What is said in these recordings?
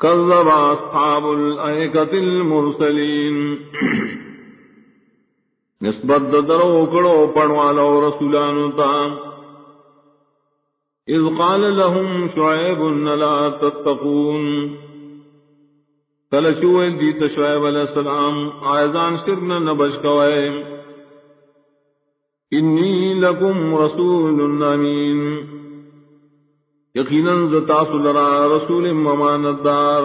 كذب أصحاب الأيكة المرسلين. نسبت درو کڑو پڑوالو رسولانو تا. اذ قال لهم شعيب لا تتقون. کلشو دیت شعیب علیہ السلام آیزان شرن نبش کوئے. انی لکم رسول امین. یقینا زتاس لرا رسول ممانت دار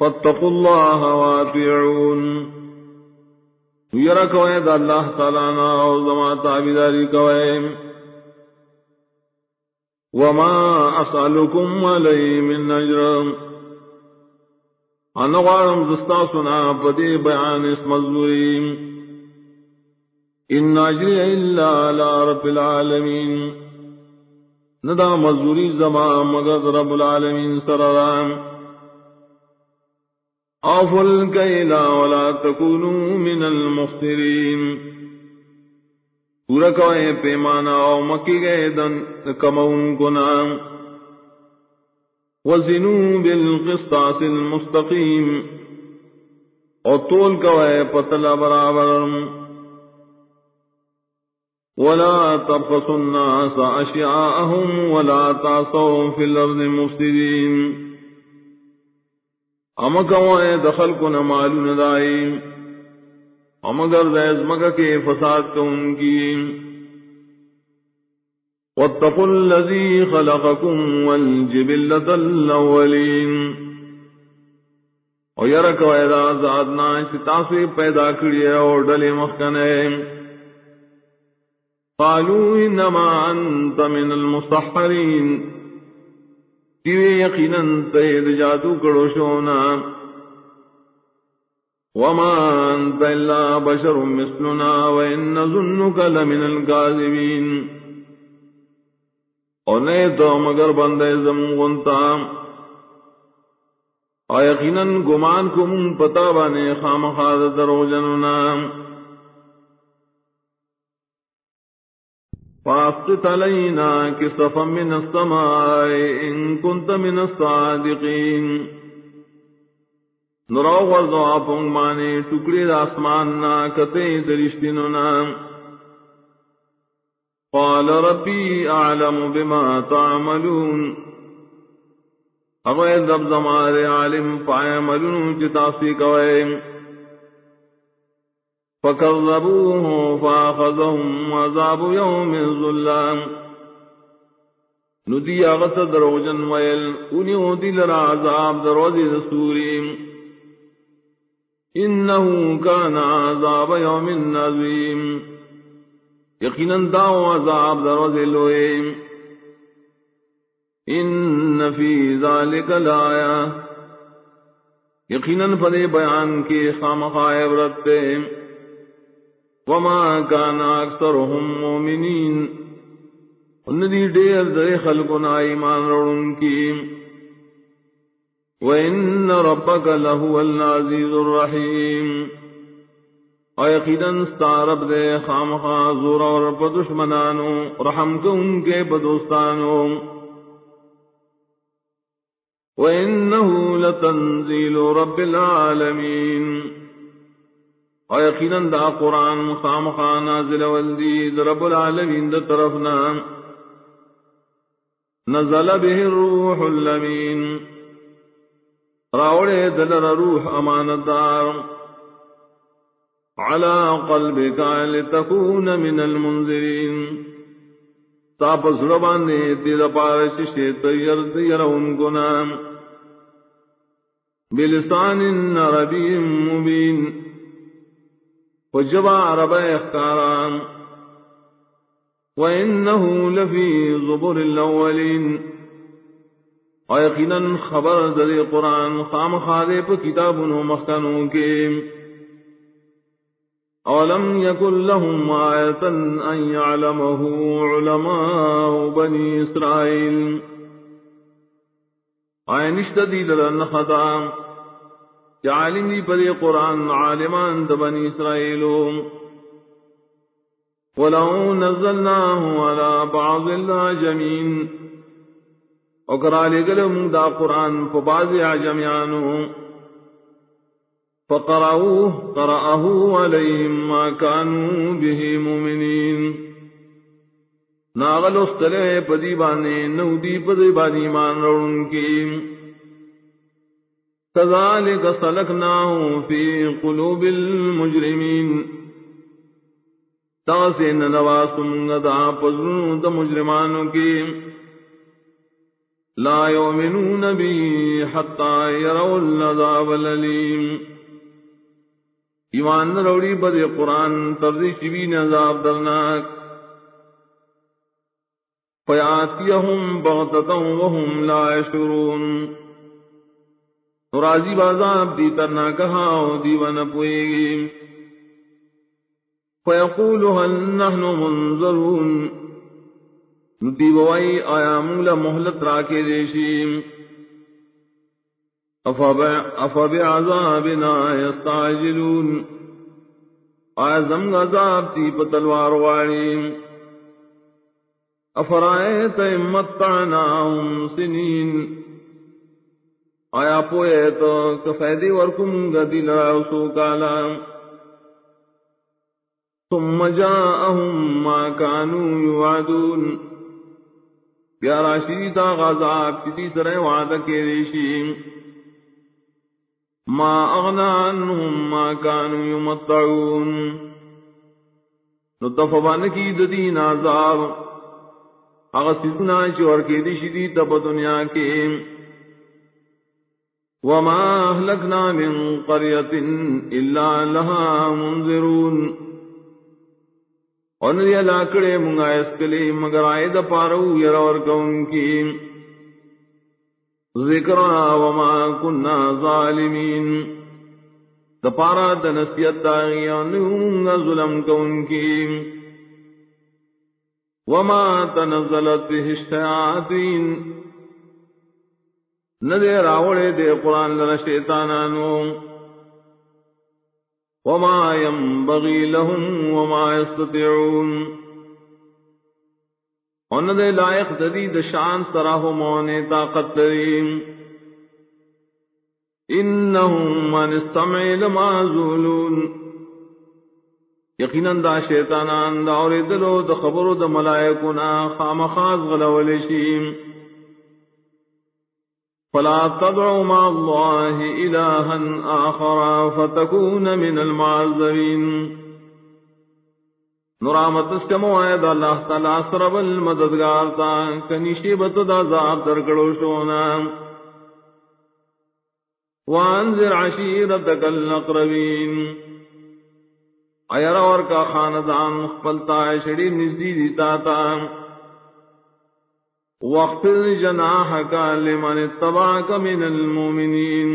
فاتقوا اللہ واتعون یرا کوئے دا اللہ تعالیٰ نا او زما تابداری کوئے وما اسألكم علی من نجرم انوارم دستا سنا پدی بیان اس مزدوریم ان اجری الا على رب العالمین. ندا مزدوری زما مگر رب العالمین سررام اوفوا الكيل ولا تكونوا من المخسرین پورا کوئے پیمانا او مکی گئے دن کمون کو نام وزنوا بالقسطاس المستقيم او طول کوئے پتلا برابر ولا تبخسوا الناس أشياءهم ولا تعصوا في الأرض مفسدين. اما کوئے دخل کو نمالو ندائی اما گرد مکہ کے فساد کو ان کی. واتقوا الذي خلقكم والجبلة الأولين او یرک زادنا چتاسی پیدا کریے اور ڈلے مخکنے. قالوا انما انت من المصحرین تیوے یقینا تید جادو کرو شونا. وما انت الا بشر مثلنا وان ظنك لمن الكاذبين. اور نہیں تو مگر بندے زم گنتا اور یقیناً گمان کم پتا بانے خام خاد درو جننا فاسقط علینا کسفا من السماء ان کنت من الصادقین نراغ ورزو آپنگ مانے ٹکڑی دا آسمان نا کتے درشتننا قال ربي أعلم بما تعملون. أغوي ذب زمار عالم فعملون جتاسي قوين فكذبوه فأخذهم وذاب يوم الظلام ندی اغت دروجن ویل انیو دل را عذاب دروزی دسوریم انہو کان عذاب یوم نظیم یقیناً داو عذاب دروز لوئے ان فی ذالک لایا یقیناً فدے بیان کے خامخائے ورتے وما کان اکثرهم مومنین اندی دیر در خلقنا ایمان رڑن کی۔ وَإِنَّ رَبَّكَ لَهُوَ الْعَزِيزُ الرَّحِيمُ۔ او یقیناً ستارب دے خام خواہ زور اور پدشمنانو رحم کو ان کے بدوستانو۔ وَإِنَّهُ لَتَنزِيلُ رَبِّ الْعَالَمِينَ۔ او یقیناً دا قرآن خام خواہ نازل والدید رب العالمین دا طرفنا. نزل به الروح اللمین. راوڑے دلر روح امانتدار. على قلبك لتكون من المنذرين تاپ زربان نے تیر پارش سے تیر تیر ان گنا بلسان عربی مبین. وجبا عرب اختاران. وإنه لفي زبر الأولين. ويقينا خبر ذي قرآن خام خالف كتاب مختنو كيم. اولم يكن لهم آية أن يعلمه علماء بني إسرائيل. آئین اشتدی لرن یا عالم دی پدی قرآن عالمان دبنی اسرائیلو. ولو نزلناه على بعض اللاجمين اکرا لگلم دا قرآن فباز عجمیانو فقرأوه، قرأه عليهم ما كانوا به مؤمنين ناغل استلے پدی بانے نو دی پدی بانی مان رون کی كذلك سلكناه في قلوب المجرمين. تاسين نواسم غدا پزنو د مجرمانو کی لا يؤمنون بي حتى يروا العذاب الأليم. ایمان روڑی بد قرآن ترزی شبی نظاب درناک. فیاتیہم بغتتا وهم لا شرون راضی بازاب دی ترنا کہا دیوان پوئے گی فیقول هل نحن منظرون۔ دیوائی آیا مولا محلت راکے دیشیم افبعذابنا يستعجلون آزم عذاب تی پتلوار واری افرائیت متعناهم سنین۔ آیا پوئے تو کفیدی ورکم گدی لراؤسو کالا ثم جاءهم ما كانوا يوعدون پیارا شیتا غذاب کسی طرح وعدہ کے ریشیم ما اغنى عنهم ما كانوا يمتعون نطفبان کی ددین عذاب۔ اغسطنا چور کے دشی دی تب دنیا کے۔ وما اہلکنا من قریت الا لها منذرون۔ اور نری علاقڑے منگا اس کلی مگر آئے دا پارو یرور کون کی۔ ذکرا وما كنا ظالمین دپارا دنسیت داغیان ظلم کون کی۔ وما تنزلت به الشیاطین ندے راوڑے دے قرآن لنا شیطانانو. وما ينبغي لهم وما يستطيعون. ان دے لائق ددی شان سراہ مونے طاقت تریم انہم من استمع لمازولون یقیناً دا شیطانان دا اور دلو دا خبرو دا ملائکونا خامخاز غلولشیم. فلا تدعو مع الله إلها آخر فتكون من المعذبين. نرامت اس کا موعد اللہ تعالیٰ سرب المددگار تا کنیشی بتد عذاب درکڑو شونا. وانذر عشیرتک الاقربین. ایرا اور کا خاندان مخبلتا شڑی نزدی دیتا تا, تا. وقفل جناحکا لمن اتباک من المومنین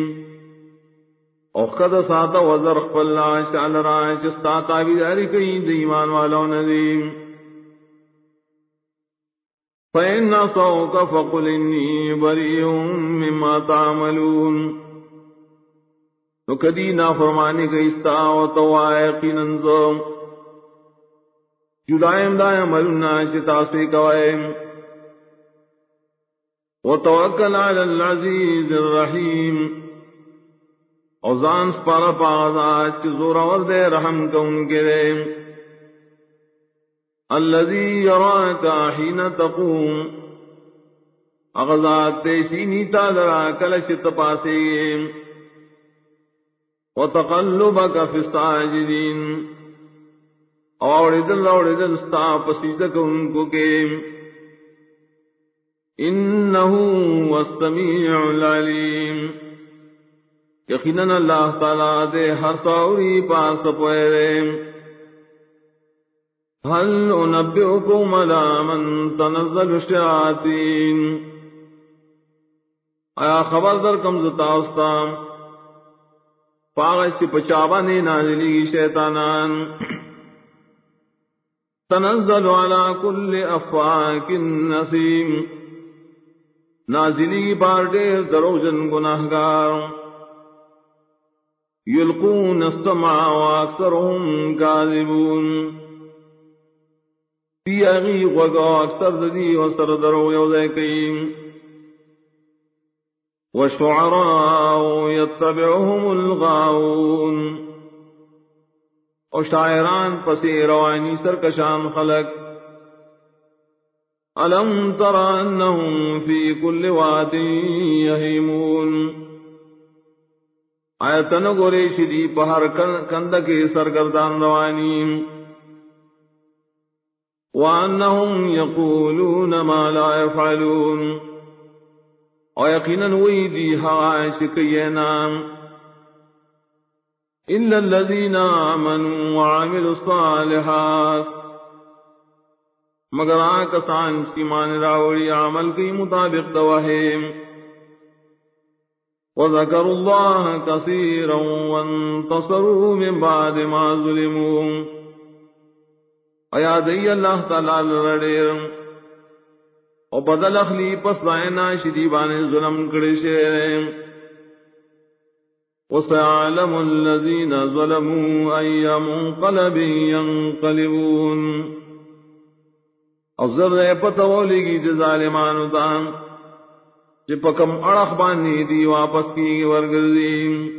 اوقد ساتا وزر خپل شال رائے چستا تابیداری کئی دیمان والو ندیم فإن صوك فقل إني بريء مما تعملون. تو کدی نا فرمانی گئیستا و توائقی ننزو جدائم دائم ملنا چتا سے کوائم. وتوکل علی العزیز الرحیم. اوزان سپارا پازا چ زورا ور دے رحم کون کے دے الذي يراك حين تقوم. اغزات تیشی نیتا درا کلش تپاسی وتقلبك في الساجدين. اور دل اور دل ستا پسیدک ان کو کے انه هو السميع العليم. یقیناً اللہ تعالیٰ دے ہر سوری پاس پوئے هل انبئكم على من تنزل الشياطين؟ آیا خبر در کم زتا استا؟ پاغش پچابانی نازلی شیطانان. تنزل على كل افاك نسیم نازلی بار دیر دروجن گناہگار یلقون السمع واکثرهم کاذبون. تی اغی وگا اکثر دی و سر درو یوزے کئی وشعراء يتبعهم الغاون اور شاعران پسی روانی سرکشان خلق. الم تر انهم في كل واد يهيمون آیتن گورے شدی پہر کند کے سرگردان روانی۔ وانهم يقولون ما لا يفعلون۔ اور یقیناً وہی دی ہائش نام۔ الا الذين امنوا وعملوا الصالحات۔ مگر آ کسان کی مان راوڑی عمل کی مطابق دواہم وذكروا الله كثيرا وانتصروا من بعد ما ظلموا۔ ایا دی اللہ تعالی لڑے۔ او بدل اخلی پس لائنا شدی بانے ظلم کڑی شیرے وسيعلم الذين ظلموا أي منقلب ينقلبون۔ افضل رہے پتولی گی جو ظالمان تان جو پکم اڑخ بانی دی واپس کی ورگردیم